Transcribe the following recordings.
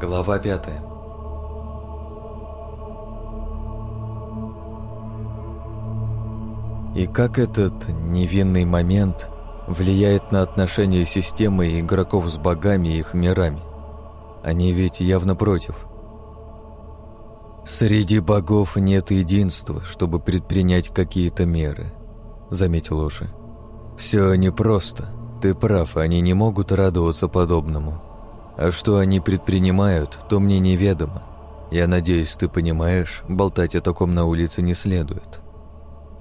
Глава пятая И как этот невинный момент влияет на отношения системы игроков с богами и их мирами? Они ведь явно против. «Среди богов нет единства, чтобы предпринять какие-то меры», — заметил Оши. «Все непросто. Ты прав, они не могут радоваться подобному. А что они предпринимают, то мне неведомо. Я надеюсь, ты понимаешь, болтать о таком на улице не следует».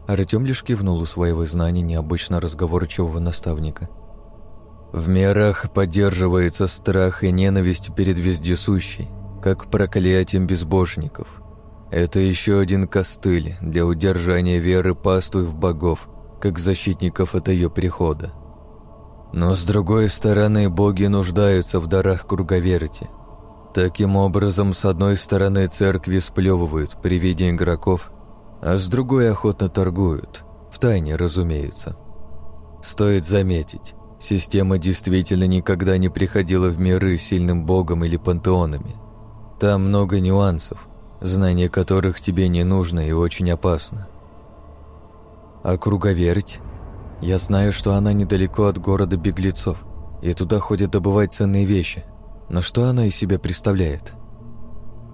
Артем лишь кивнул, усваивая знания необычно разговорчивого наставника. «В мирах поддерживается страх и ненависть перед вездесущей, как проклятием безбожников. Это еще один костыль для удержания веры паствы в богов, как защитников от ее прихода. Но с другой стороны, боги нуждаются в дарах круговерти. Таким образом, с одной стороны, церкви сплевывают при виде игроков, а с другой охотно торгуют, в тайне, разумеется. Стоит заметить, система действительно никогда не приходила в миры сильным богом или пантеонами. Там много нюансов, знание которых тебе не нужно и очень опасно. А круговерть? Я знаю, что она недалеко от города беглецов, и туда ходят добывать ценные вещи. Но что она из себя представляет?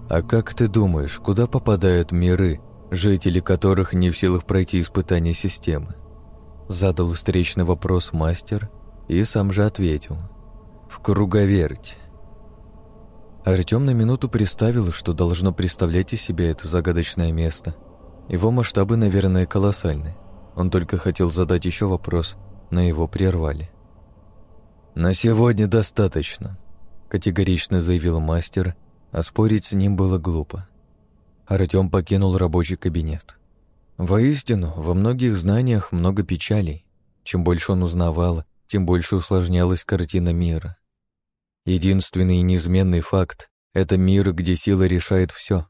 А как ты думаешь, куда попадают миры, жители которых не в силах пройти испытания системы. Задал встречный вопрос мастер и сам же ответил. В круговерть. Артем на минуту представил, что должно представлять из себя это загадочное место. Его масштабы, наверное, колоссальны. Он только хотел задать еще вопрос, но его прервали. «На сегодня достаточно», — категорично заявил мастер, а спорить с ним было глупо. Артем покинул рабочий кабинет. Воистину, во многих знаниях много печалей. Чем больше он узнавал, тем больше усложнялась картина мира. Единственный и неизменный факт — это мир, где сила решает все.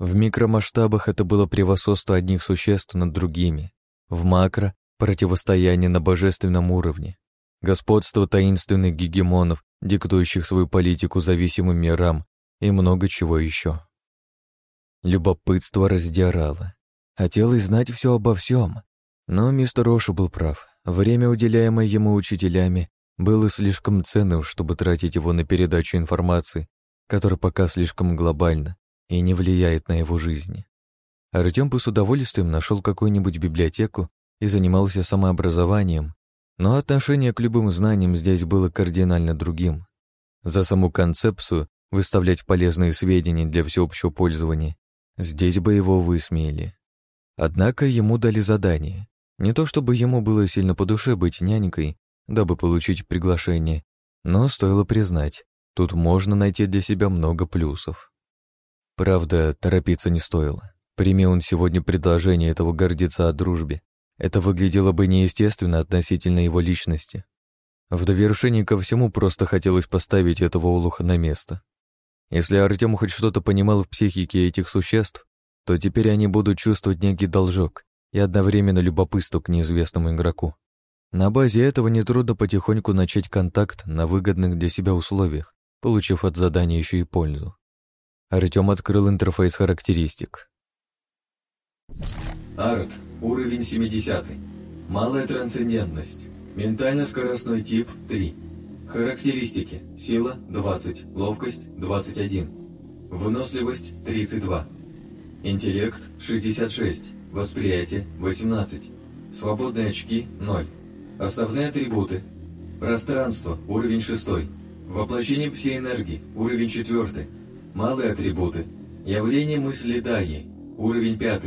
В микромасштабах это было превосходство одних существ над другими. В макро — противостояние на божественном уровне. Господство таинственных гегемонов, диктующих свою политику зависимым мирам и много чего еще. Любопытство раздирало. Хотелось знать все обо всем. Но мистер Роша был прав. Время, уделяемое ему учителями, было слишком ценным, чтобы тратить его на передачу информации, которая пока слишком глобальна и не влияет на его жизнь. Артем бы с удовольствием нашел какую-нибудь библиотеку и занимался самообразованием, но отношение к любым знаниям здесь было кардинально другим. За саму концепцию выставлять полезные сведения для всеобщего пользования Здесь бы его высмеяли. Однако ему дали задание. Не то чтобы ему было сильно по душе быть нянькой, дабы получить приглашение, но стоило признать, тут можно найти для себя много плюсов. Правда, торопиться не стоило. Прими он сегодня предложение этого гордиться о дружбе. Это выглядело бы неестественно относительно его личности. В довершении ко всему просто хотелось поставить этого улуха на место. Если Артем хоть что-то понимал в психике этих существ, то теперь они будут чувствовать некий должок и одновременно любопытство к неизвестному игроку. На базе этого нетрудно потихоньку начать контакт на выгодных для себя условиях, получив от задания еще и пользу. Артем открыл интерфейс характеристик. Арт, уровень 70. Малая трансцендентность. Ментально-скоростной тип 3. Характеристики. Сила – 20, ловкость – 21, выносливость – 32, интеллект – 66, восприятие – 18, свободные очки – 0. Основные атрибуты. Пространство – уровень 6, воплощение псиэнергии – уровень 4, малые атрибуты. Явление мысли Даи – уровень 5,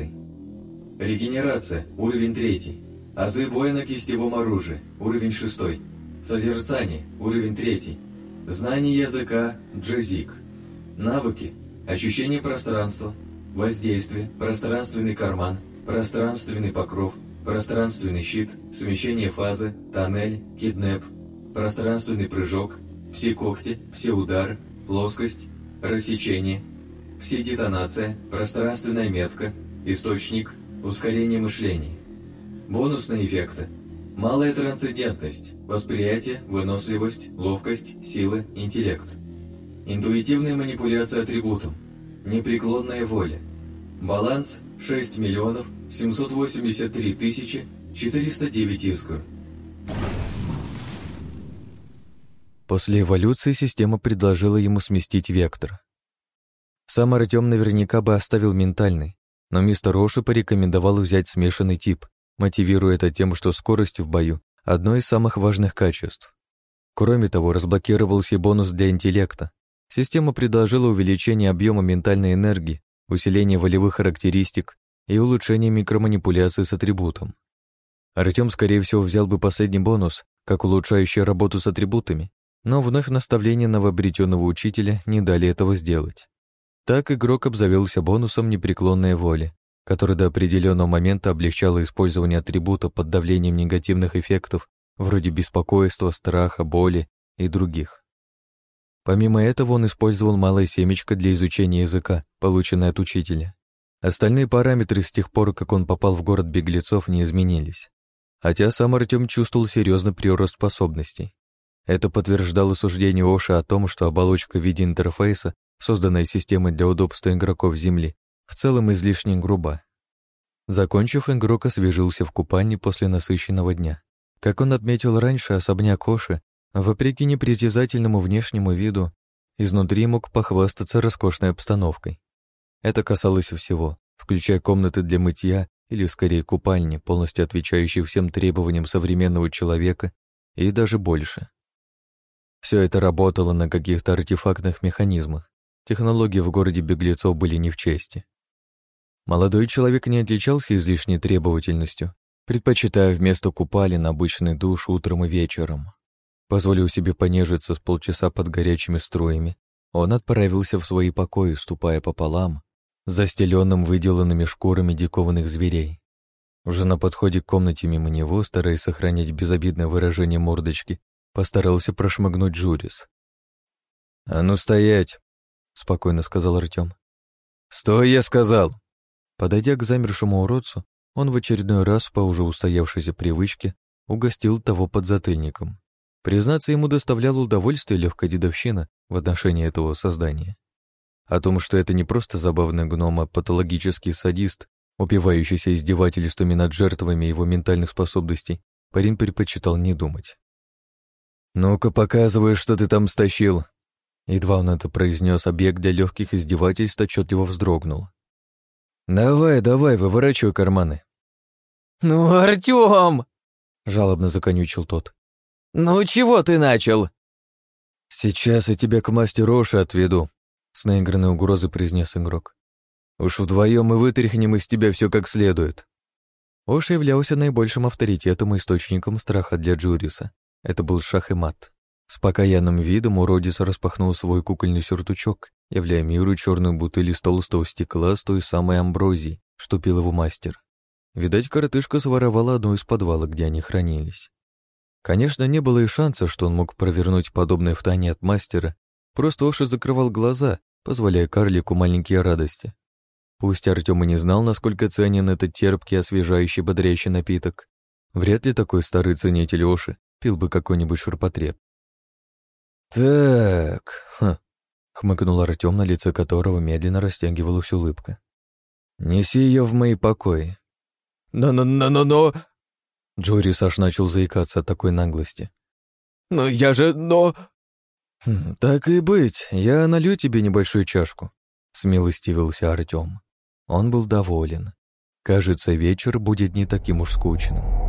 регенерация – уровень 3, азы боя на кистевом оружии – уровень 6, Созерцание. Уровень 3. Знание языка. Джезик. Навыки. Ощущение пространства. Воздействие. Пространственный карман. Пространственный покров. Пространственный щит. Смещение фазы. Тоннель. Киднеп. Пространственный прыжок. Все-когти. Все-удар. Плоскость. Рассечение. Все-детонация. Пространственная метка. Источник. Ускорение мышления. Бонусные эффекты. Малая трансцендентность, восприятие, выносливость, ловкость, сила, интеллект. Интуитивная манипуляция атрибутом. Непреклонная воля. Баланс 6 миллионов 783 тысячи 409 искр. После эволюции система предложила ему сместить вектор. Сам Артем наверняка бы оставил ментальный, но мистер Роши порекомендовал взять смешанный тип, мотивируя это тем, что скорость в бою — одно из самых важных качеств. Кроме того, разблокировался и бонус для интеллекта. Система предложила увеличение объема ментальной энергии, усиление волевых характеристик и улучшение микроманипуляции с атрибутом. Артем, скорее всего, взял бы последний бонус, как улучшающий работу с атрибутами, но вновь наставления новообретенного учителя не дали этого сделать. Так игрок обзавелся бонусом непреклонной воли, который до определенного момента облегчало использование атрибута под давлением негативных эффектов вроде беспокойства, страха, боли и других. Помимо этого он использовал малое семечко для изучения языка, полученное от учителя. Остальные параметры с тех пор, как он попал в город беглецов, не изменились. Хотя сам Артем чувствовал серьезный прирост способностей. Это подтверждало суждение Оша о том, что оболочка в виде интерфейса, созданная системой для удобства игроков Земли, в целом излишне груба. Закончив, игрок освежился в купальне после насыщенного дня. Как он отметил раньше, особняк Оши Вопреки непритязательному внешнему виду, изнутри мог похвастаться роскошной обстановкой. Это касалось всего, включая комнаты для мытья или, скорее, купальни, полностью отвечающие всем требованиям современного человека, и даже больше. Все это работало на каких-то артефактных механизмах. Технологии в городе беглецов были не в чести. Молодой человек не отличался излишней требовательностью, предпочитая вместо купалин обычный душ утром и вечером. Позволив себе понежиться с полчаса под горячими струями, он отправился в свои покои, ступая пополам, застеленным выделанными шкурами дикованных зверей. Уже на подходе к комнате мимо него, стараясь сохранять безобидное выражение мордочки, постарался прошмыгнуть Джурис. «А ну стоять!» — спокойно сказал Артем. «Стой, я сказал!» Подойдя к замершему уродцу, он в очередной раз по уже устоявшейся привычке угостил того подзатыльником. Признаться, ему доставляло удовольствие легкая дедовщина в отношении этого создания. О том, что это не просто забавный гном, а патологический садист, упивающийся издевательствами над жертвами его ментальных способностей, парень предпочитал не думать. «Ну-ка, показывай, что ты там стащил!» Едва он это произнес, объект для легких издевательств отчетливо вздрогнул. «Давай, давай, выворачивай карманы!» «Ну, Артем!» — жалобно законючил тот. «Ну чего ты начал?» «Сейчас я тебя к мастеру Оши отведу», — с наигранной угрозой произнес игрок. «Уж вдвоем мы вытряхнем из тебя все как следует». Оша являлся наибольшим авторитетом и источником страха для Джуриса. Это был шах и мат. С покаянным видом уродец распахнул свой кукольный сюртучок, являя миру черную бутыль из толстого стекла с той самой амброзией, что пил его мастер. Видать, коротышка своровала одну из подвалов, где они хранились. Конечно, не было и шанса, что он мог провернуть подобное в от мастера, просто Оша закрывал глаза, позволяя карлику маленькие радости. Пусть Артем и не знал, насколько ценен этот терпкий, освежающий, бодрящий напиток, вряд ли такой старый ценитель Оши пил бы какой-нибудь шурпотреб. «Так...» ха, — хмыкнул Артем, на лице которого медленно растягивалась улыбка. «Неси ее в мои покои». «Но-но-но-но-но...» Джорис аж начал заикаться от такой наглости. «Но я же... но...» хм, «Так и быть, я налью тебе небольшую чашку», — смилостивился Артем. Он был доволен. Кажется, вечер будет не таким уж скучным.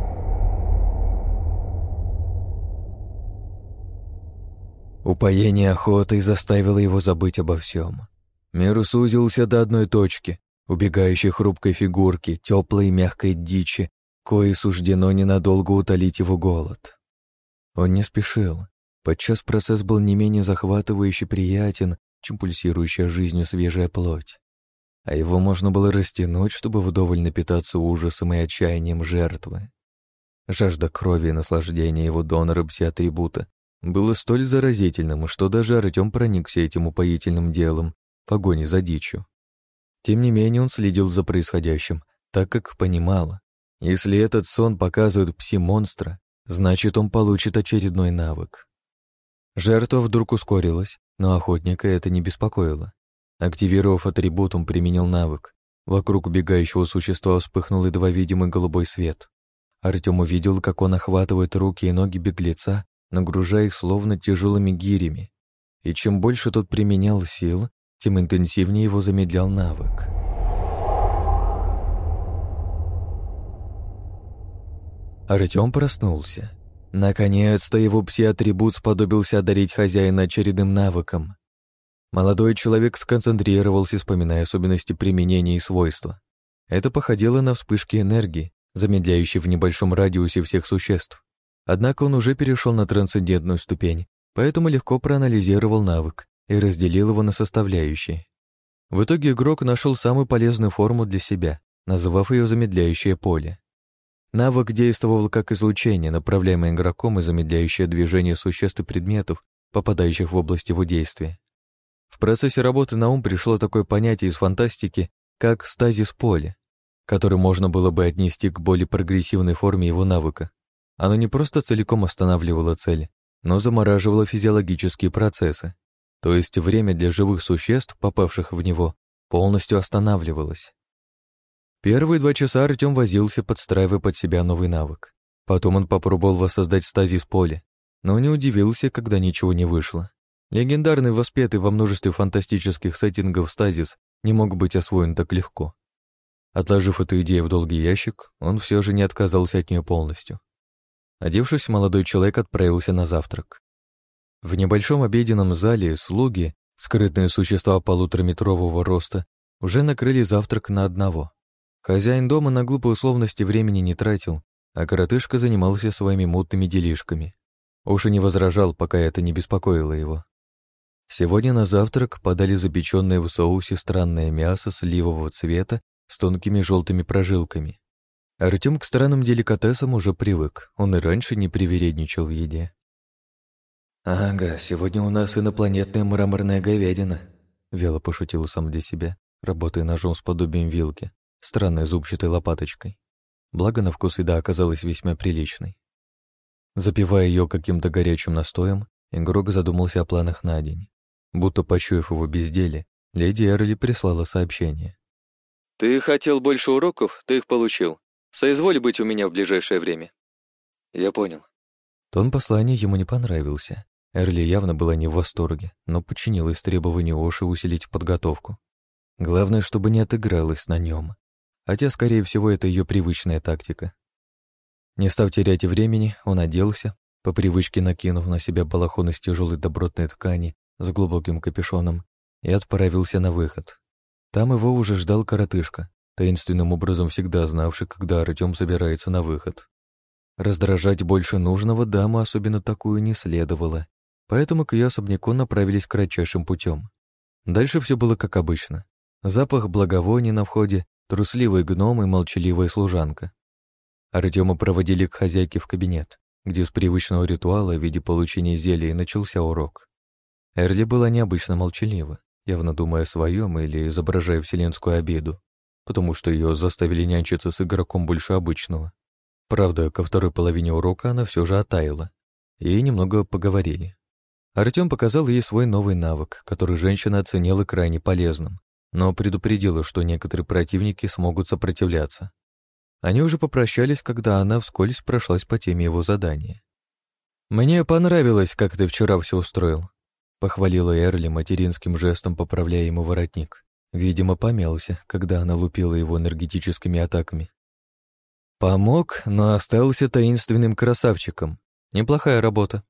Упоение охотой заставило его забыть обо всем. Мир сузился до одной точки, убегающей хрупкой фигурки, теплой и мягкой дичи, кое суждено ненадолго утолить его голод. Он не спешил. Подчас процесс был не менее захватывающий приятен, чем пульсирующая жизнью свежая плоть. А его можно было растянуть, чтобы вдоволь напитаться ужасом и отчаянием жертвы. Жажда крови и наслаждения его донора пси-атрибута было столь заразительным, что даже Артем проникся этим упоительным делом, погони за дичью. Тем не менее он следил за происходящим, так как понимал, если этот сон показывает пси-монстра, значит, он получит очередной навык. Жертва вдруг ускорилась, но охотника это не беспокоило. Активировав атрибут, он применил навык. Вокруг убегающего существа вспыхнул едва видимый голубой свет. Артем увидел, как он охватывает руки и ноги беглеца, нагружая их словно тяжелыми гирями. И чем больше тот применял сил, тем интенсивнее его замедлял навык. Артем проснулся. Наконец-то его пси-атрибут сподобился одарить хозяина очередным навыком. Молодой человек сконцентрировался, вспоминая особенности применения и свойства. Это походило на вспышки энергии, замедляющие в небольшом радиусе всех существ. Однако он уже перешел на трансцендентную ступень, поэтому легко проанализировал навык и разделил его на составляющие. В итоге игрок нашел самую полезную форму для себя, назвав ее замедляющее поле. Навык действовал как излучение, направляемое игроком и замедляющее движение существ и предметов, попадающих в область его действия. В процессе работы на ум пришло такое понятие из фантастики, как стазис поля, который можно было бы отнести к более прогрессивной форме его навыка. Оно не просто целиком останавливало цели, но замораживало физиологические процессы. То есть время для живых существ, попавших в него, полностью останавливалось. Первые два часа Артем возился, подстраивая под себя новый навык. Потом он попробовал воссоздать стазис поля, но не удивился, когда ничего не вышло. Легендарный, воспетый во множестве фантастических сеттингов стазис не мог быть освоен так легко. Отложив эту идею в долгий ящик, он все же не отказался от нее полностью. Одевшись, молодой человек отправился на завтрак. В небольшом обеденном зале слуги, скрытные существа полутораметрового роста, уже накрыли завтрак на одного. Хозяин дома на глупые условности времени не тратил, а коротышка занимался своими мутными делишками. Уж и не возражал, пока это не беспокоило его. Сегодня на завтрак подали запеченное в соусе странное мясо сливового цвета с тонкими желтыми прожилками. Артем к странным деликатесам уже привык, он и раньше не привередничал в еде. «Ага, сегодня у нас инопланетная мраморная говядина», — вяло пошутил сам для себя, работая ножом с подобием вилки, странной зубчатой лопаточкой. Благо на вкус еда оказалась весьма приличной. Запивая ее каким-то горячим настоем, Ингрог задумался о планах на день. Будто почуяв его безделие, леди Эрли прислала сообщение. «Ты хотел больше уроков, ты их получил. Соизволь быть у меня в ближайшее время». «Я понял». Тон послания ему не понравился. Эрли явно была не в восторге, но подчинилась требованию Оши усилить подготовку. Главное, чтобы не отыгралась на нем. Хотя, скорее всего, это ее привычная тактика. Не став терять времени, он оделся, по привычке накинув на себя балахон из тяжелой добротной ткани с глубоким капюшоном и отправился на выход. Там его уже ждал коротышка, таинственным образом всегда знавший, когда Артем собирается на выход. Раздражать больше нужного даму особенно такую не следовало, поэтому к ее особняку направились кратчайшим путем. Дальше все было как обычно. Запах благовоний на входе, трусливый гном и молчаливая служанка. Артема проводили к хозяйке в кабинет, где с привычного ритуала в виде получения зелья начался урок. Эрли была необычно молчалива, явно думая о своем или изображая вселенскую обиду, потому что ее заставили нянчиться с игроком больше обычного. Правда, ко второй половине урока она все же оттаяла, и немного поговорили. Артем показал ей свой новый навык, который женщина оценила крайне полезным, но предупредила, что некоторые противники смогут сопротивляться. Они уже попрощались, когда она вскользь прошлась по теме его задания. «Мне понравилось, как ты вчера все устроил», Похвалила Эрли материнским жестом, поправляя ему воротник. Видимо, помялся, когда она лупила его энергетическими атаками. Помог, но остался таинственным красавчиком. Неплохая работа.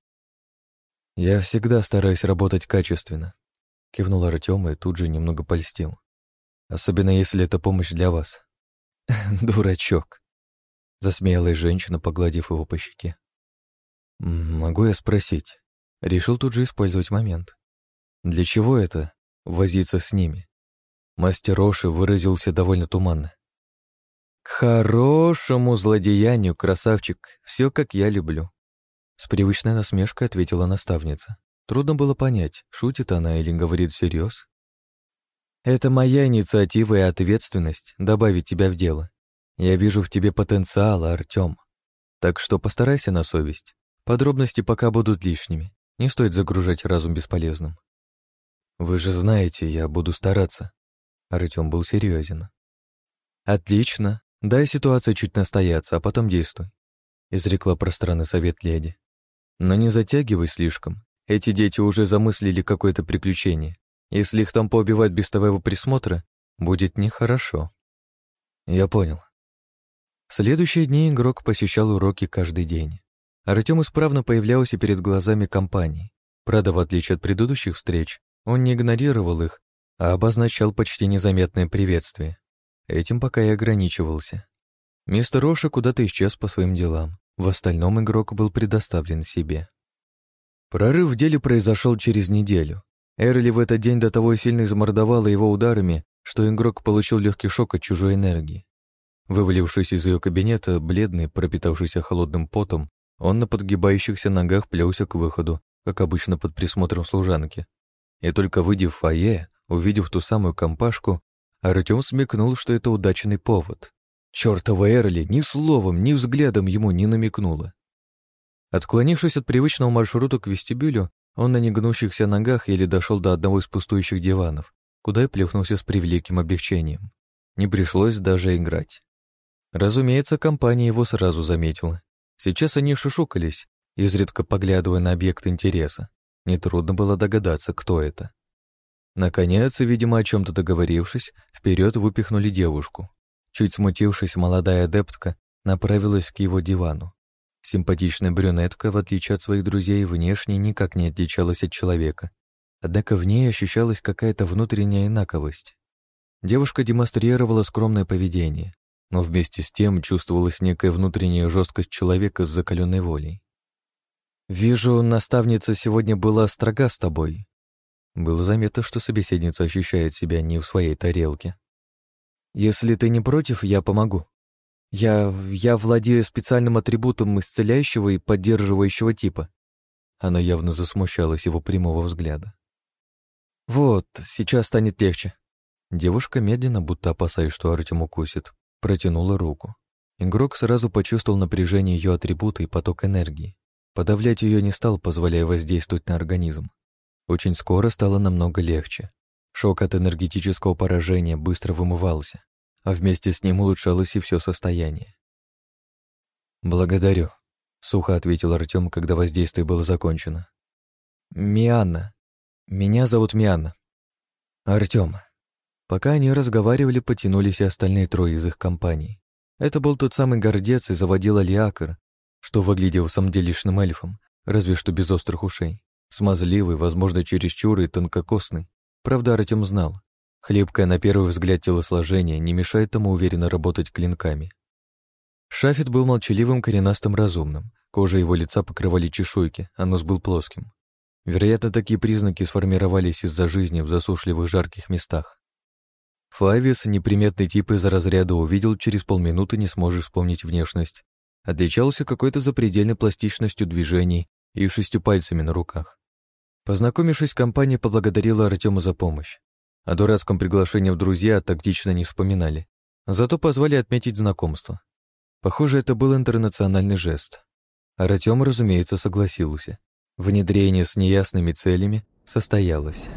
Я всегда стараюсь работать качественно. Кивнул Артем и тут же немного польстил. Особенно если это помощь для вас. Дурачок. Засмеялась женщина, погладив его по щеке. «Могу я спросить, Решил тут же использовать момент. Для чего это? Возиться с ними. Мастер Роши выразился довольно туманно. «К хорошему злодеянию, красавчик, все как я люблю», с привычной насмешкой ответила наставница. Трудно было понять, шутит она или говорит всерьез. «Это моя инициатива и ответственность добавить тебя в дело. Я вижу в тебе потенциал, Артем. Так что постарайся на совесть. Подробности пока будут лишними. Не стоит загружать разум бесполезным. Вы же знаете, я буду стараться. Артем был серьезен. Отлично. Дай ситуация чуть настояться, а потом действуй. Изрекла пространный совет леди. Но не затягивай слишком. Эти дети уже замыслили какое-то приключение. Если их там поубивать без твоего присмотра, будет нехорошо. Я понял. Следующие дни игрок посещал уроки каждый день. Артем исправно появлялся перед глазами компании. Правда, в отличие от предыдущих встреч, он не игнорировал их, а обозначал почти незаметное приветствие. Этим пока и ограничивался. Мистер Роша куда-то исчез по своим делам. В остальном игрок был предоставлен себе. Прорыв в деле произошел через неделю. Эрли в этот день до того сильно измордовала его ударами, что игрок получил легкий шок от чужой энергии. Вывалившись из ее кабинета, бледный, пропитавшийся холодным потом, он на подгибающихся ногах плелся к выходу, как обычно под присмотром служанки. И только выйдя в фойе, увидев ту самую компашку, Артем смекнул, что это удачный повод. Чёртова Эрли ни словом, ни взглядом ему не намекнула. Отклонившись от привычного маршрута к вестибюлю, он на негнущихся ногах еле дошел до одного из пустующих диванов, куда и плюхнулся с превеликим облегчением. Не пришлось даже играть. Разумеется, компания его сразу заметила. Сейчас они шушукались, изредка поглядывая на объект интереса. Нетрудно было догадаться, кто это. Наконец, видимо, о чем-то договорившись, вперед выпихнули девушку. Чуть смутившись, молодая адептка направилась к его дивану. Симпатичная брюнетка, в отличие от своих друзей, внешне никак не отличалась от человека. Однако в ней ощущалась какая-то внутренняя инаковость. Девушка демонстрировала скромное поведение, но вместе с тем чувствовалась некая внутренняя жесткость человека с закаленной волей. «Вижу, наставница сегодня была строга с тобой». Было заметно, что собеседница ощущает себя не в своей тарелке. «Если ты не против, я помогу. Я... я владею специальным атрибутом исцеляющего и поддерживающего типа». Она явно засмущалась его прямого взгляда. «Вот, сейчас станет легче». Девушка медленно, будто опасаясь, что Артем укусит, протянула руку. Игрок сразу почувствовал напряжение ее атрибута и поток энергии. Подавлять ее не стал, позволяя воздействовать на организм. Очень скоро стало намного легче. Шок от энергетического поражения быстро вымывался, а вместе с ним улучшалось и все состояние. «Благодарю», — сухо ответил Артем, когда воздействие было закончено. «Мианна. Меня зовут Мианна». «Артем». Пока они разговаривали, потянулись и остальные трое из их компании. Это был тот самый гордец и заводил Алиакар, что выглядел в самом деле лишным эльфом, разве что без острых ушей. Смазливый, возможно, чересчур и тонкокосный. Правда, Артем знал. Хлебкое на первый взгляд телосложение не мешает ему уверенно работать клинками. Шафет был молчаливым, коренастым, разумным. Кожа его лица покрывали чешуйки, а нос был плоским. Вероятно, такие признаки сформировались из-за жизни в засушливых жарких местах. Флавиус, неприметный тип из разряда, увидел через полминуты, не сможешь вспомнить внешность. Отличался какой-то запредельной пластичностью движений и шестью пальцами на руках. Познакомившись, компания поблагодарила Артема за помощь. О дурацком приглашении в друзья тактично не вспоминали, зато позвали отметить знакомство. Похоже, это был интернациональный жест. Артем, разумеется, согласился. Внедрение с неясными целями состоялось.